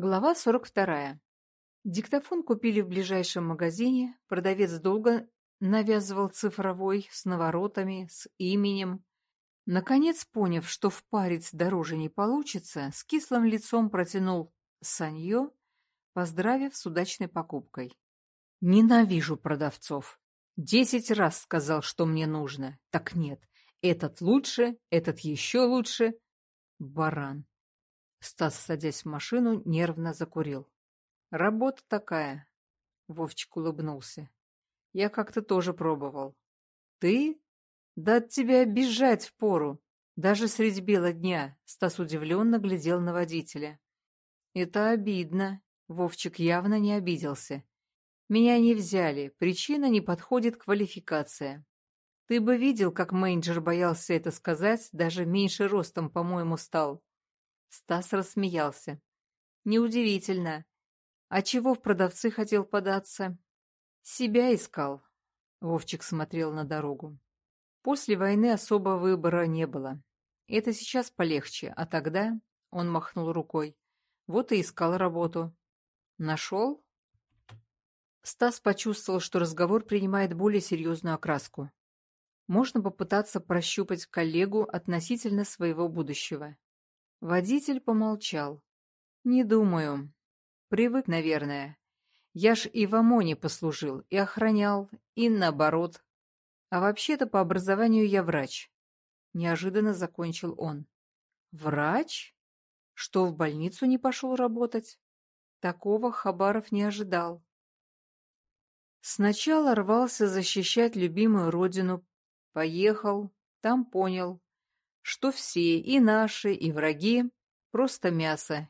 Глава 42. Диктофон купили в ближайшем магазине, продавец долго навязывал цифровой, с наворотами, с именем. Наконец, поняв, что впарить дороже не получится, с кислым лицом протянул санье, поздравив с удачной покупкой. Ненавижу продавцов. Десять раз сказал, что мне нужно. Так нет, этот лучше, этот еще лучше. Баран. Стас, садясь в машину, нервно закурил. «Работа такая», — Вовчик улыбнулся. «Я как-то тоже пробовал». «Ты? Да от тебя бежать впору, даже средь бела дня», — Стас удивленно глядел на водителя. «Это обидно», — Вовчик явно не обиделся. «Меня не взяли, причина не подходит квалификация. Ты бы видел, как менеджер боялся это сказать, даже меньше ростом, по-моему, стал. Стас рассмеялся. Неудивительно. А чего в продавцы хотел податься? Себя искал. Вовчик смотрел на дорогу. После войны особо выбора не было. Это сейчас полегче, а тогда... Он махнул рукой. Вот и искал работу. Нашел? Стас почувствовал, что разговор принимает более серьезную окраску. Можно попытаться прощупать коллегу относительно своего будущего. Водитель помолчал. «Не думаю. Привык, наверное. Я ж и в ОМОНе послужил, и охранял, и наоборот. А вообще-то по образованию я врач». Неожиданно закончил он. «Врач? Что, в больницу не пошел работать?» Такого Хабаров не ожидал. Сначала рвался защищать любимую родину, поехал, там понял, что все, и наши, и враги, просто мясо,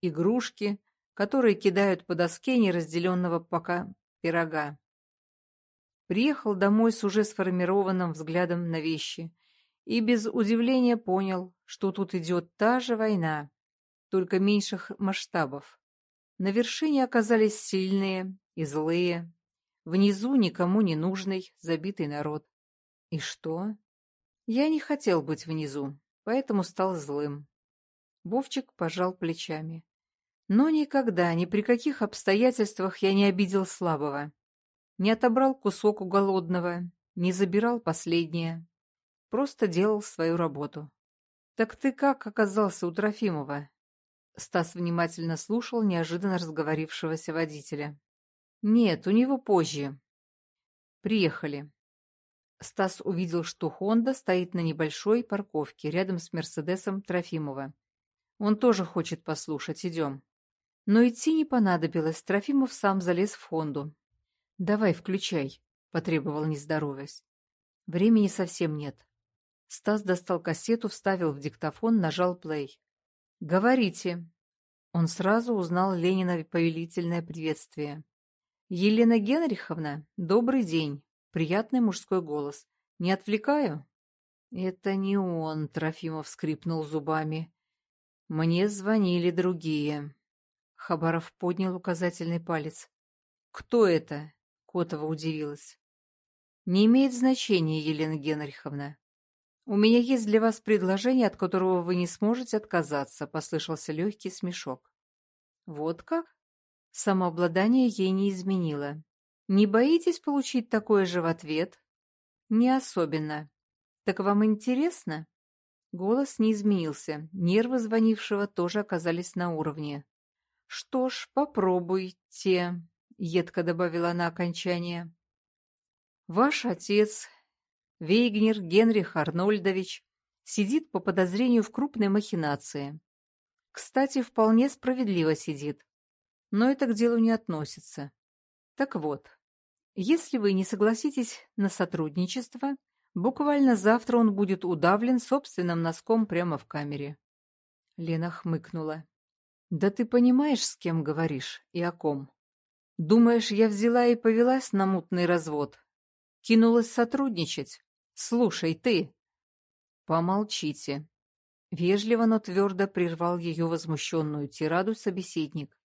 игрушки, которые кидают по доске неразделенного пока пирога. Приехал домой с уже сформированным взглядом на вещи и без удивления понял, что тут идет та же война, только меньших масштабов. На вершине оказались сильные и злые, внизу никому не нужный, забитый народ. И что? Я не хотел быть внизу, поэтому стал злым. Вовчик пожал плечами. Но никогда, ни при каких обстоятельствах я не обидел слабого. Не отобрал кусок у голодного, не забирал последнее. Просто делал свою работу. «Так ты как оказался у Трофимова?» Стас внимательно слушал неожиданно разговорившегося водителя. «Нет, у него позже. Приехали. Стас увидел, что «Хонда» стоит на небольшой парковке рядом с «Мерседесом» Трофимова. Он тоже хочет послушать, идем. Но идти не понадобилось, Трофимов сам залез в «Хонду». «Давай, включай», — потребовал, не. Времени совсем нет. Стас достал кассету, вставил в диктофон, нажал плей. «Говорите». Он сразу узнал Ленина повелительное приветствие. «Елена Генриховна, добрый день. Приятный мужской голос. «Не отвлекаю?» «Это не он», — Трофимов скрипнул зубами. «Мне звонили другие». Хабаров поднял указательный палец. «Кто это?» — Котова удивилась. «Не имеет значения, Елена Генриховна. У меня есть для вас предложение, от которого вы не сможете отказаться», — послышался легкий смешок. «Вот как?» Самообладание ей не изменило. Не боитесь получить такое же в ответ? Не особенно. Так вам интересно? Голос не изменился, нервы звонившего тоже оказались на уровне. Что ж, попробуйте, едко добавила на окончание. Ваш отец, Вейгнер Генрих Арнольдович, сидит по подозрению в крупной махинации. Кстати, вполне справедливо сидит. Но это к делу не относится. Так вот, если вы не согласитесь на сотрудничество, буквально завтра он будет удавлен собственным носком прямо в камере. Лена хмыкнула. Да ты понимаешь, с кем говоришь и о ком? Думаешь, я взяла и повелась на мутный развод? Кинулась сотрудничать? Слушай, ты... Помолчите. Вежливо, но твердо прервал ее возмущенную тираду собеседник.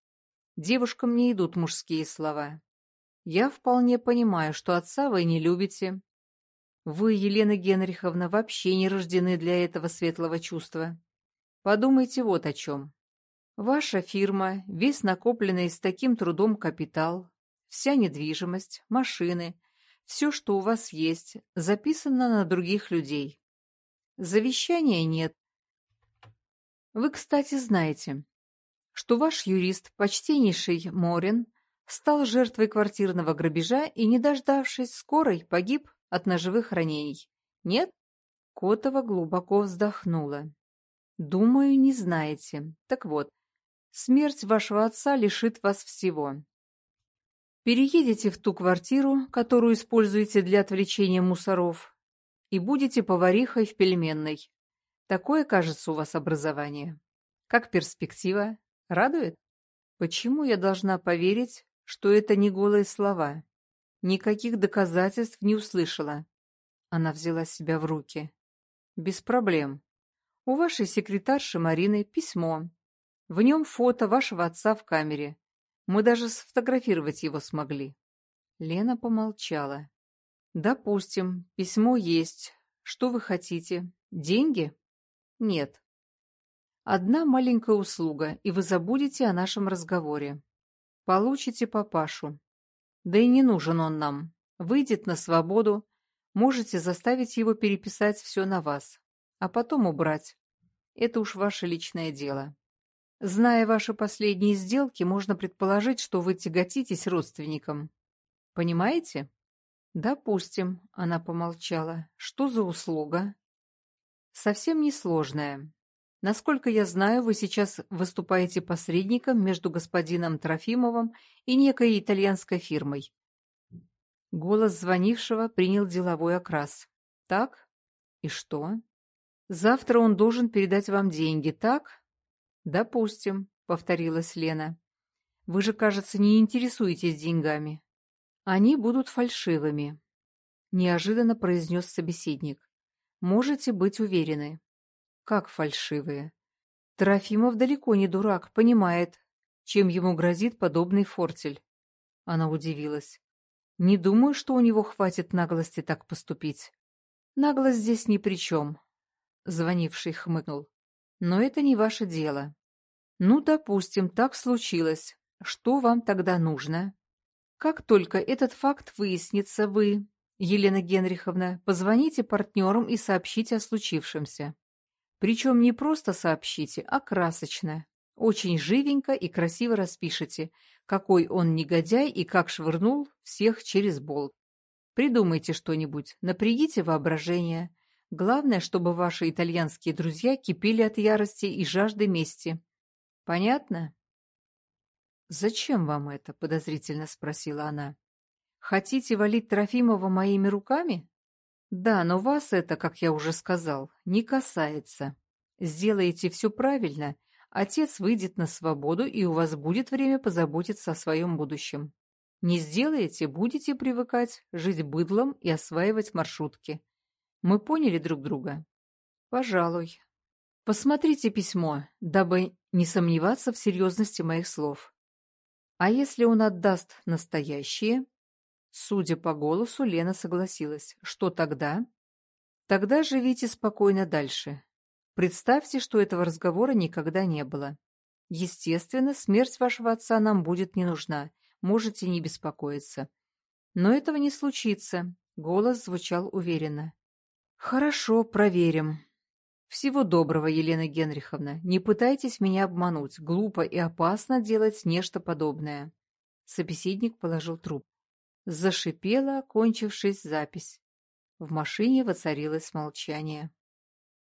Девушкам не идут мужские слова. Я вполне понимаю, что отца вы не любите. Вы, Елена Генриховна, вообще не рождены для этого светлого чувства. Подумайте вот о чем. Ваша фирма, весь накопленный с таким трудом капитал, вся недвижимость, машины, все, что у вас есть, записано на других людей. Завещания нет. Вы, кстати, знаете, что ваш юрист, почтеннейший Морин, стал жертвой квартирного грабежа и, не дождавшись скорой, погиб от ножевых ранений. Нет? Котова глубоко вздохнула. Думаю, не знаете. Так вот, смерть вашего отца лишит вас всего. Переедете в ту квартиру, которую используете для отвлечения мусоров, и будете поварихой в пельменной. Такое, кажется, у вас образование. Как перспектива? Радует? Почему я должна поверить, что это не голые слова? Никаких доказательств не услышала. Она взяла себя в руки. Без проблем. У вашей секретарши Марины письмо. В нем фото вашего отца в камере. Мы даже сфотографировать его смогли. Лена помолчала. Допустим, письмо есть. Что вы хотите? Деньги? Нет. Одна маленькая услуга, и вы забудете о нашем разговоре. Получите папашу. Да и не нужен он нам. Выйдет на свободу, можете заставить его переписать все на вас, а потом убрать. Это уж ваше личное дело. Зная ваши последние сделки, можно предположить, что вы тяготитесь родственникам. Понимаете? Допустим, она помолчала. Что за услуга? Совсем несложная. Насколько я знаю, вы сейчас выступаете посредником между господином Трофимовым и некой итальянской фирмой. Голос звонившего принял деловой окрас. Так? И что? Завтра он должен передать вам деньги, так? Допустим, повторилась Лена. Вы же, кажется, не интересуетесь деньгами. Они будут фальшивыми, неожиданно произнес собеседник. Можете быть уверены. Как фальшивые? Трофимов далеко не дурак, понимает, чем ему грозит подобный фортель. Она удивилась. Не думаю, что у него хватит наглости так поступить. Наглость здесь ни при чем. Звонивший хмыкнул. Но это не ваше дело. Ну, допустим, так случилось. Что вам тогда нужно? Как только этот факт выяснится, вы, Елена Генриховна, позвоните партнерам и сообщите о случившемся. Причем не просто сообщите, а красочно. Очень живенько и красиво распишите, какой он негодяй и как швырнул всех через болт. Придумайте что-нибудь, напрягите воображение. Главное, чтобы ваши итальянские друзья кипели от ярости и жажды мести. Понятно? «Зачем вам это?» — подозрительно спросила она. «Хотите валить Трофимова моими руками?» Да, но вас это, как я уже сказал, не касается. Сделаете все правильно, отец выйдет на свободу, и у вас будет время позаботиться о своем будущем. Не сделаете, будете привыкать жить быдлом и осваивать маршрутки. Мы поняли друг друга? Пожалуй. Посмотрите письмо, дабы не сомневаться в серьезности моих слов. А если он отдаст настоящие, Судя по голосу, Лена согласилась. Что тогда? Тогда живите спокойно дальше. Представьте, что этого разговора никогда не было. Естественно, смерть вашего отца нам будет не нужна. Можете не беспокоиться. Но этого не случится. Голос звучал уверенно. Хорошо, проверим. Всего доброго, Елена Генриховна. Не пытайтесь меня обмануть. Глупо и опасно делать нечто подобное. Собеседник положил труп. Зашипела, кончившись запись. В машине воцарилось молчание.